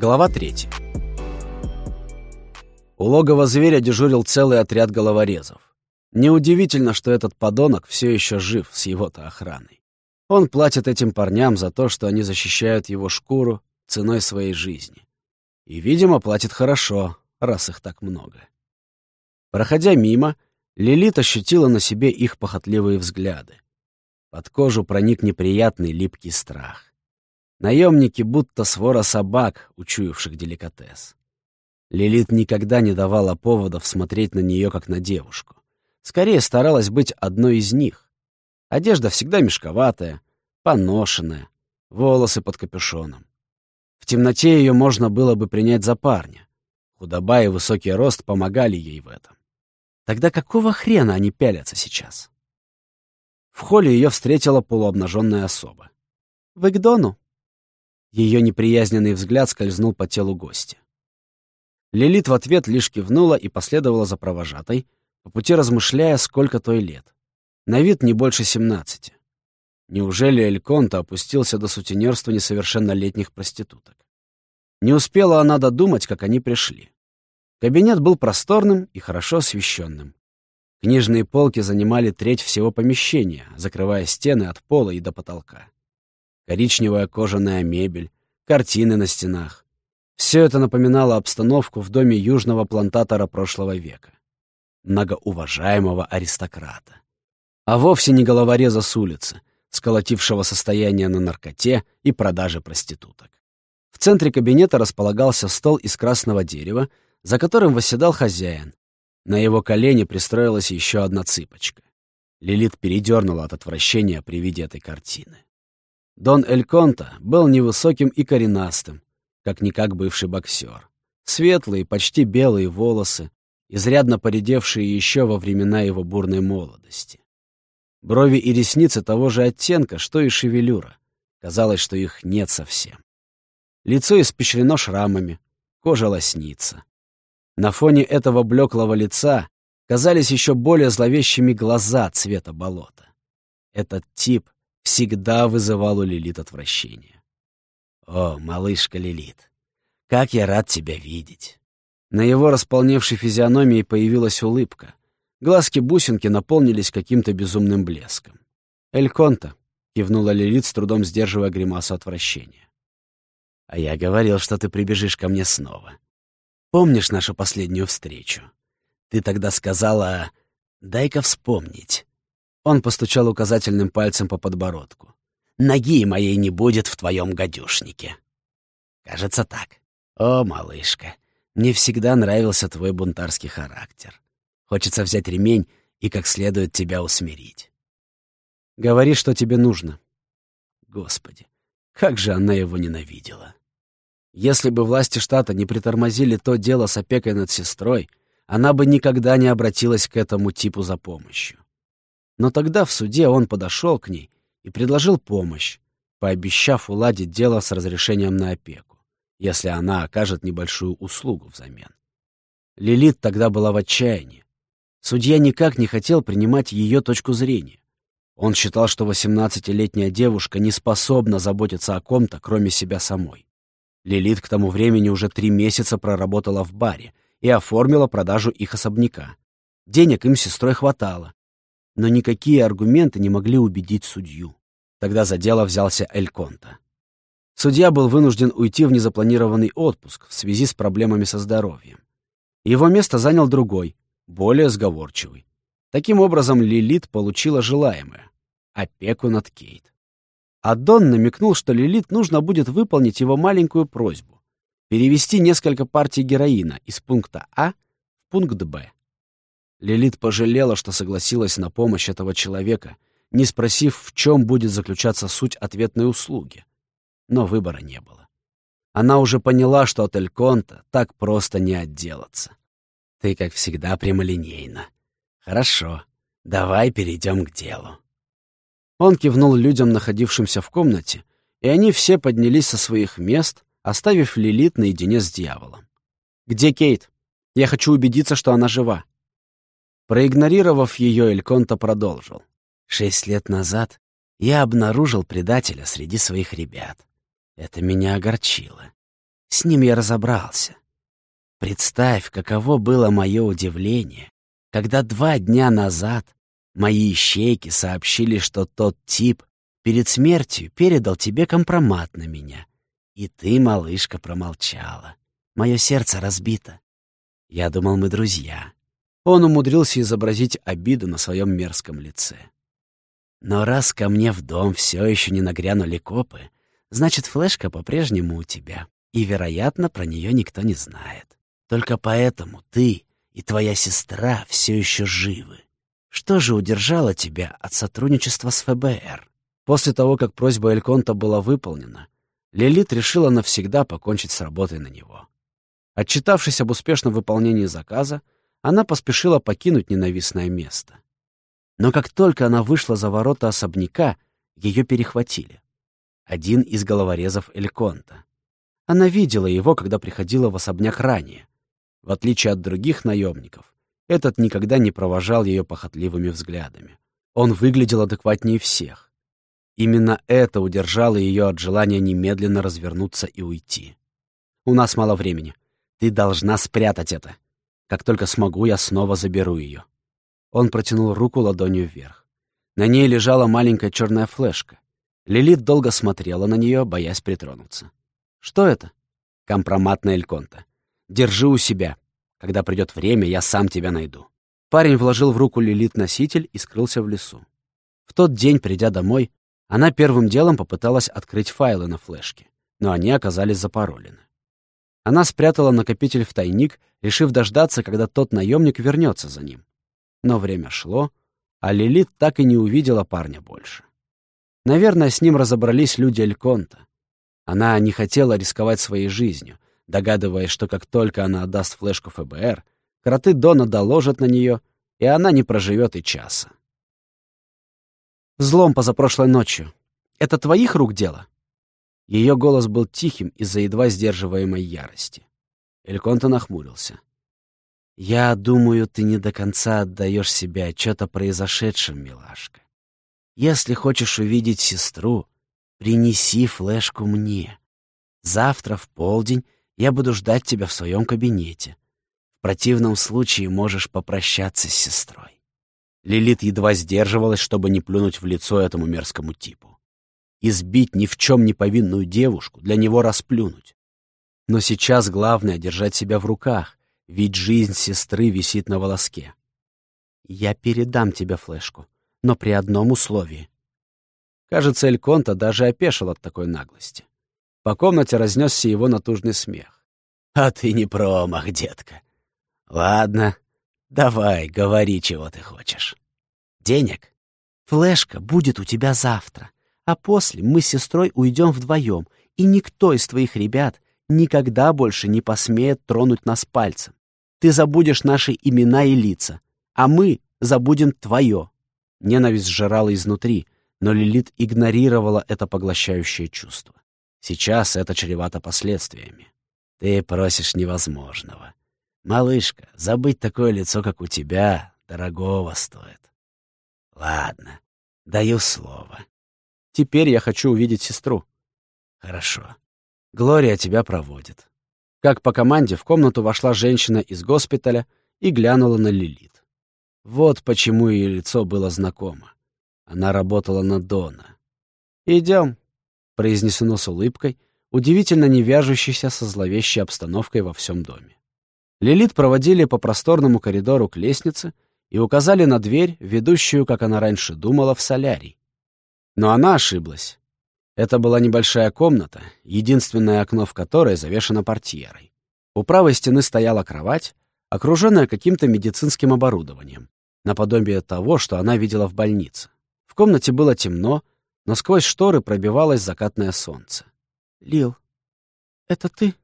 Глава 3. У логова зверя дежурил целый отряд головорезов. Неудивительно, что этот подонок все еще жив с его-то охраной. Он платит этим парням за то, что они защищают его шкуру ценой своей жизни. И, видимо, платит хорошо, раз их так много. Проходя мимо, Лилит ощутила на себе их похотливые взгляды. Под кожу проник неприятный липкий страх. Наемники будто свора собак, учуявших деликатес. Лилит никогда не давала поводов смотреть на нее, как на девушку. Скорее старалась быть одной из них. Одежда всегда мешковатая, поношенная, волосы под капюшоном. В темноте ее можно было бы принять за парня. Худоба и высокий рост помогали ей в этом. Тогда какого хрена они пялятся сейчас? В холле ее встретила полуобнаженная особа. «Вы к Дону?» Ее неприязненный взгляд скользнул по телу гостя. Лилит в ответ лишь кивнула и последовала за провожатой, по пути размышляя, сколько той лет. На вид не больше семнадцати. Неужели Эльконта опустился до сутенерства несовершеннолетних проституток? Не успела она додумать, как они пришли. Кабинет был просторным и хорошо освещенным. Книжные полки занимали треть всего помещения, закрывая стены от пола и до потолка коричневая кожаная мебель, картины на стенах. Все это напоминало обстановку в доме южного плантатора прошлого века. Многоуважаемого аристократа. А вовсе не головореза с улицы, сколотившего состояние на наркоте и продаже проституток. В центре кабинета располагался стол из красного дерева, за которым восседал хозяин. На его колени пристроилась еще одна цыпочка. Лилит передернула от отвращения при виде этой картины. Дон Эль Конта был невысоким и коренастым, как-никак бывший боксер. Светлые, почти белые волосы, изрядно поредевшие еще во времена его бурной молодости. Брови и ресницы того же оттенка, что и шевелюра. Казалось, что их нет совсем. Лицо испещрено шрамами, кожа лоснится. На фоне этого блеклого лица казались еще более зловещими глаза цвета болота. Этот тип всегда вызывал у Лилит отвращение. «О, малышка Лилит, как я рад тебя видеть!» На его располневшей физиономии появилась улыбка. Глазки-бусинки наполнились каким-то безумным блеском. «Эль Конта», — кивнула Лилит, с трудом сдерживая гримасу отвращения. «А я говорил, что ты прибежишь ко мне снова. Помнишь нашу последнюю встречу? Ты тогда сказала, дай-ка вспомнить. Он постучал указательным пальцем по подбородку. «Ноги моей не будет в твоем гадюшнике». «Кажется, так. О, малышка, мне всегда нравился твой бунтарский характер. Хочется взять ремень и как следует тебя усмирить. Говори, что тебе нужно». Господи, как же она его ненавидела. Если бы власти штата не притормозили то дело с опекой над сестрой, она бы никогда не обратилась к этому типу за помощью. Но тогда в суде он подошел к ней и предложил помощь, пообещав уладить дело с разрешением на опеку, если она окажет небольшую услугу взамен. Лилит тогда была в отчаянии. Судья никак не хотел принимать ее точку зрения. Он считал, что 18-летняя девушка не способна заботиться о ком-то, кроме себя самой. Лилит к тому времени уже три месяца проработала в баре и оформила продажу их особняка. Денег им сестрой хватало, но никакие аргументы не могли убедить судью. Тогда за дело взялся Эль Конта. Судья был вынужден уйти в незапланированный отпуск в связи с проблемами со здоровьем. Его место занял другой, более сговорчивый. Таким образом, Лилит получила желаемое — опеку над Кейт. А Дон намекнул, что Лилит нужно будет выполнить его маленькую просьбу — перевести несколько партий героина из пункта А в пункт Б. Лилит пожалела, что согласилась на помощь этого человека, не спросив, в чем будет заключаться суть ответной услуги. Но выбора не было. Она уже поняла, что от Эльконта так просто не отделаться. Ты, как всегда, прямолинейна. Хорошо, давай перейдем к делу. Он кивнул людям, находившимся в комнате, и они все поднялись со своих мест, оставив Лилит наедине с дьяволом. «Где Кейт? Я хочу убедиться, что она жива». Проигнорировав ее, Эльконта продолжил. «Шесть лет назад я обнаружил предателя среди своих ребят. Это меня огорчило. С ним я разобрался. Представь, каково было мое удивление, когда два дня назад мои ищейки сообщили, что тот тип перед смертью передал тебе компромат на меня. И ты, малышка, промолчала. Мое сердце разбито. Я думал, мы друзья. Он умудрился изобразить обиду на своем мерзком лице. Но раз ко мне в дом все еще не нагрянули копы, значит, флешка по-прежнему у тебя, и, вероятно, про нее никто не знает. Только поэтому ты и твоя сестра все еще живы. Что же удержало тебя от сотрудничества с ФБР? После того, как просьба Эльконта была выполнена, Лилит решила навсегда покончить с работой на него. Отчитавшись об успешном выполнении заказа, она поспешила покинуть ненавистное место. Но как только она вышла за ворота особняка, ее перехватили. Один из головорезов Эльконта. Она видела его, когда приходила в особняк ранее. В отличие от других наемников, этот никогда не провожал ее похотливыми взглядами. Он выглядел адекватнее всех. Именно это удержало ее от желания немедленно развернуться и уйти. «У нас мало времени. Ты должна спрятать это. Как только смогу, я снова заберу ее. Он протянул руку ладонью вверх. На ней лежала маленькая черная флешка. Лилит долго смотрела на нее, боясь притронуться. «Что это?» «Компромат на Эльконта. Держи у себя. Когда придет время, я сам тебя найду». Парень вложил в руку Лилит носитель и скрылся в лесу. В тот день, придя домой, она первым делом попыталась открыть файлы на флешке, но они оказались запаролены. Она спрятала накопитель в тайник, решив дождаться, когда тот наемник вернется за ним. Но время шло, а Лилит так и не увидела парня больше. Наверное, с ним разобрались люди Эльконта. Она не хотела рисковать своей жизнью, догадываясь, что как только она отдаст флешку ФБР, кроты Дона доложат на нее, и она не проживет и часа. «Взлом позапрошлой ночью. Это твоих рук дело?» Ее голос был тихим из-за едва сдерживаемой ярости. Эльконта нахмурился. «Я думаю, ты не до конца отдаешь себе отчет о произошедшем, милашка. Если хочешь увидеть сестру, принеси флешку мне. Завтра в полдень я буду ждать тебя в своем кабинете. В противном случае можешь попрощаться с сестрой». Лилит едва сдерживалась, чтобы не плюнуть в лицо этому мерзкому типу избить ни в чем не повинную девушку, для него расплюнуть. Но сейчас главное — держать себя в руках, ведь жизнь сестры висит на волоске. Я передам тебе флешку, но при одном условии. Кажется, Эльконта даже опешил от такой наглости. По комнате разнесся его натужный смех. «А ты не промах, детка. Ладно, давай, говори, чего ты хочешь. Денег? Флешка будет у тебя завтра а после мы с сестрой уйдем вдвоем, и никто из твоих ребят никогда больше не посмеет тронуть нас пальцем. Ты забудешь наши имена и лица, а мы забудем твое». Ненависть сжирала изнутри, но Лилит игнорировала это поглощающее чувство. Сейчас это чревато последствиями. Ты просишь невозможного. Малышка, забыть такое лицо, как у тебя, дорогого стоит. Ладно, даю слово. Теперь я хочу увидеть сестру. Хорошо. Глория тебя проводит. Как по команде в комнату вошла женщина из госпиталя и глянула на Лилит. Вот почему ее лицо было знакомо. Она работала на Дона. «Идем», — произнесено с улыбкой, удивительно не вяжущейся со зловещей обстановкой во всем доме. Лилит проводили по просторному коридору к лестнице и указали на дверь, ведущую, как она раньше думала, в солярий. Но она ошиблась. Это была небольшая комната, единственное окно в которой завешено портьерой. У правой стены стояла кровать, окруженная каким-то медицинским оборудованием, наподобие того, что она видела в больнице. В комнате было темно, но сквозь шторы пробивалось закатное солнце. «Лил, это ты?»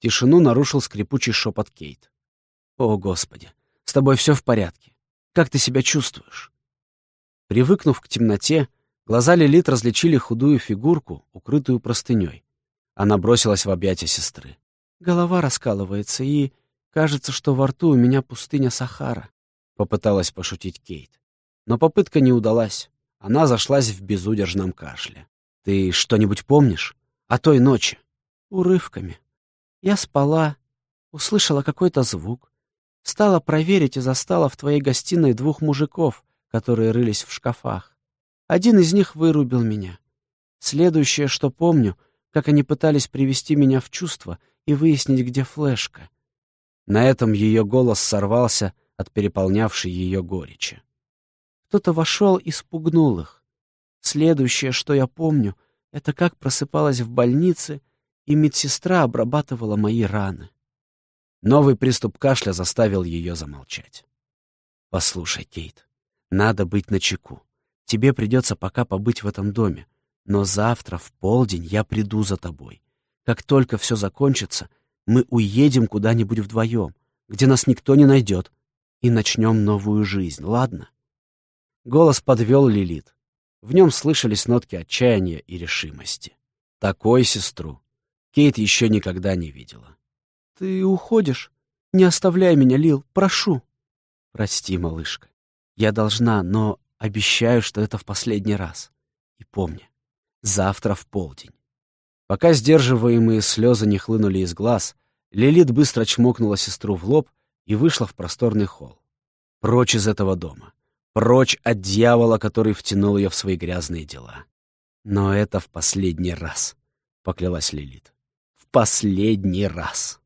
Тишину нарушил скрипучий шепот Кейт. «О, Господи, с тобой все в порядке. Как ты себя чувствуешь?» Привыкнув к темноте, Глаза Лилит различили худую фигурку, укрытую простыней. Она бросилась в объятия сестры. «Голова раскалывается, и кажется, что во рту у меня пустыня Сахара», — попыталась пошутить Кейт. Но попытка не удалась. Она зашлась в безудержном кашле. «Ты что-нибудь помнишь? О той ночи?» «Урывками», Я спала, услышала какой-то звук, стала проверить и застала в твоей гостиной двух мужиков, которые рылись в шкафах. Один из них вырубил меня. Следующее, что помню, как они пытались привести меня в чувство и выяснить, где флешка. На этом ее голос сорвался от переполнявшей ее горечи. Кто-то вошел и спугнул их. Следующее, что я помню, это как просыпалась в больнице, и медсестра обрабатывала мои раны. Новый приступ кашля заставил ее замолчать. «Послушай, Кейт, надо быть начеку. Тебе придется пока побыть в этом доме, но завтра в полдень я приду за тобой. Как только все закончится, мы уедем куда-нибудь вдвоем, где нас никто не найдет, и начнем новую жизнь, ладно?» Голос подвел Лилит. В нем слышались нотки отчаяния и решимости. Такой сестру Кейт еще никогда не видела. «Ты уходишь? Не оставляй меня, Лил, прошу!» «Прости, малышка. Я должна, но обещаю, что это в последний раз. И помни, завтра в полдень». Пока сдерживаемые слезы не хлынули из глаз, Лилит быстро чмокнула сестру в лоб и вышла в просторный холл. Прочь из этого дома. Прочь от дьявола, который втянул ее в свои грязные дела. «Но это в последний раз», — поклялась Лилит. «В последний раз».